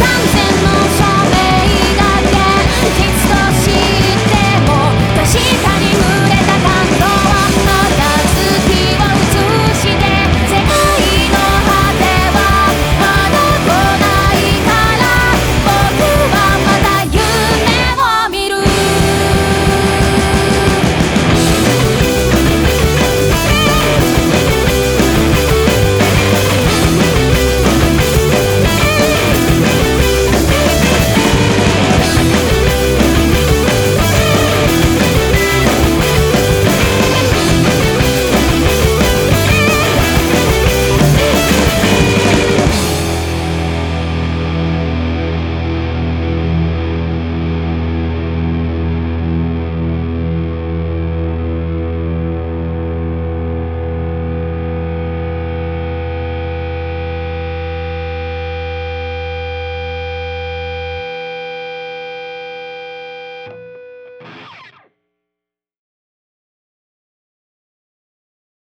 完全の